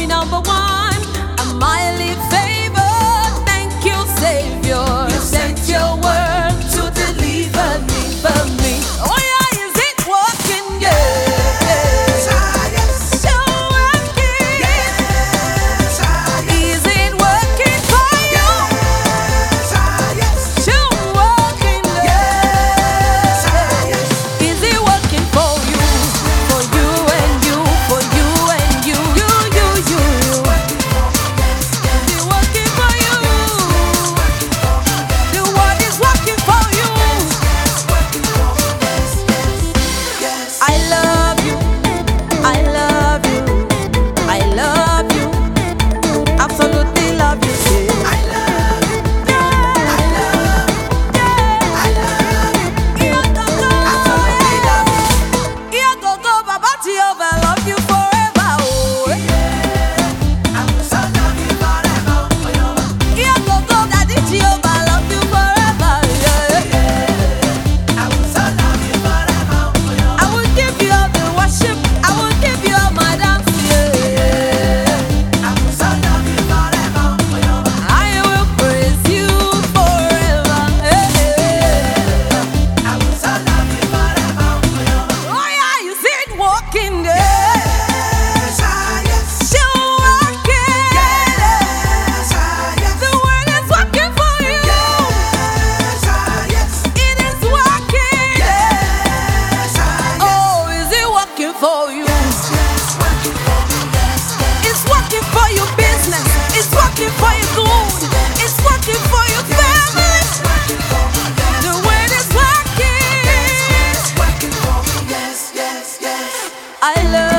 me number one. I love